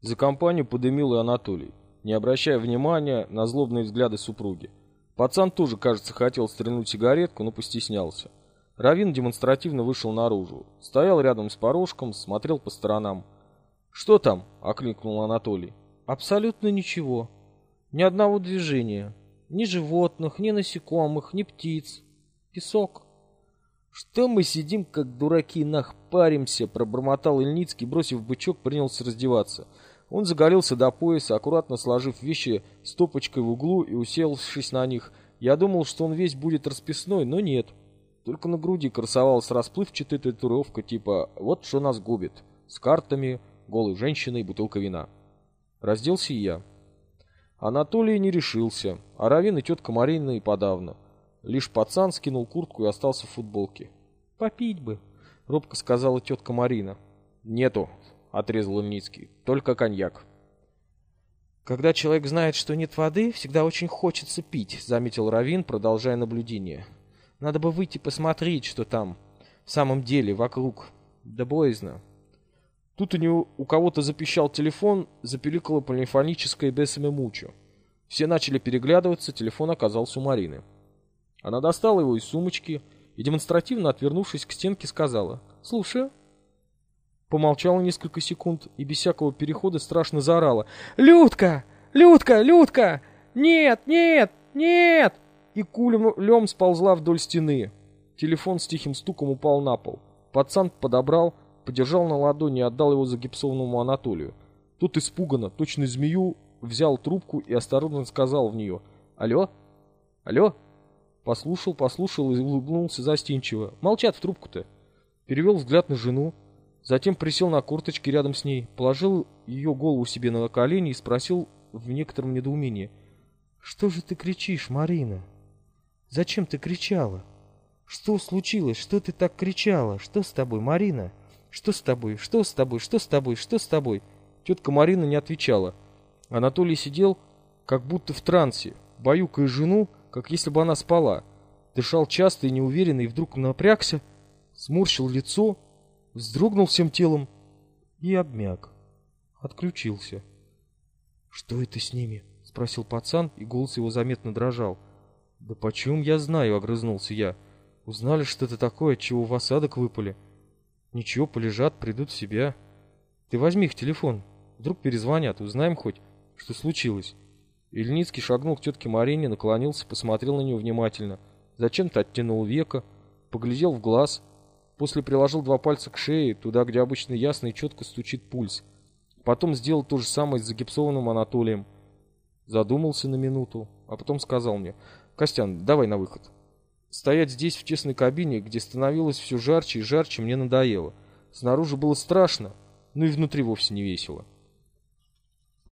За компанию подымил и Анатолий, не обращая внимания на злобные взгляды супруги. Пацан тоже, кажется, хотел стрельнуть сигаретку, но постеснялся. Равин демонстративно вышел наружу. Стоял рядом с порожком, смотрел по сторонам. «Что там?» — окликнул Анатолий. «Абсолютно ничего. Ни одного движения. Ни животных, ни насекомых, ни птиц. Песок». «Что мы сидим, как дураки, нах паримся?» — пробормотал Ильницкий, бросив бычок, принялся раздеваться. Он заголился до пояса, аккуратно сложив вещи стопочкой в углу и уселся на них. Я думал, что он весь будет расписной, но нет. Только на груди красовалась расплывчатая татуировка типа «Вот что нас губит» с картами, голой женщиной и бутылка вина. Разделся и я. Анатолий не решился, а Равин и тетка Марина и подавно. Лишь пацан скинул куртку и остался в футболке. «Попить бы», — робко сказала тетка Марина. «Нету», — отрезал Ильницкий, — «только коньяк». «Когда человек знает, что нет воды, всегда очень хочется пить», — заметил Равин, продолжая наблюдение. Надо бы выйти посмотреть, что там в самом деле вокруг. Да боязно. Тут у него у кого-то запищал телефон, запеликало полифоническое бесами мучо. Все начали переглядываться, телефон оказался у Марины. Она достала его из сумочки и, демонстративно отвернувшись к стенке, сказала «Слушаю». Помолчала несколько секунд и без всякого перехода страшно заорала «Людка! Людка! Людка! Нет! Нет! Нет!» и кулем сползла вдоль стены. Телефон с тихим стуком упал на пол. Пацан подобрал, подержал на ладони и отдал его загипсованному Анатолию. Тот испуганно, точно змею, взял трубку и осторожно сказал в нее «Алло? Алло?» Послушал, послушал и улыбнулся застенчиво. «Молчат в трубку-то». Перевел взгляд на жену, затем присел на курточке рядом с ней, положил ее голову себе на колени и спросил в некотором недоумении «Что же ты кричишь, Марина?» Зачем ты кричала? Что случилось? Что ты так кричала? Что с тобой, Марина? Что с тобой? Что с тобой? Что с тобой? Что с тобой? Тетка Марина не отвечала. Анатолий сидел, как будто в трансе, баюкая жену, как если бы она спала. Дышал часто и неуверенно, и вдруг напрягся, сморщил лицо, вздрогнул всем телом и обмяк. Отключился. «Что это с ними?» — спросил пацан, и голос его заметно дрожал. «Да почем я знаю?» — огрызнулся я. «Узнали что-то такое, чего в осадок выпали. Ничего, полежат, придут в себя. Ты возьми их телефон. Вдруг перезвонят, узнаем хоть, что случилось». Ильницкий шагнул к тетке Марине, наклонился, посмотрел на нее внимательно. Зачем-то оттянул века, поглядел в глаз. После приложил два пальца к шее, туда, где обычно ясно и четко стучит пульс. Потом сделал то же самое с загипсованным Анатолием. Задумался на минуту, а потом сказал мне, Костян, давай на выход. Стоять здесь в тесной кабине, где становилось все жарче и жарче, мне надоело. Снаружи было страшно, но и внутри вовсе не весело.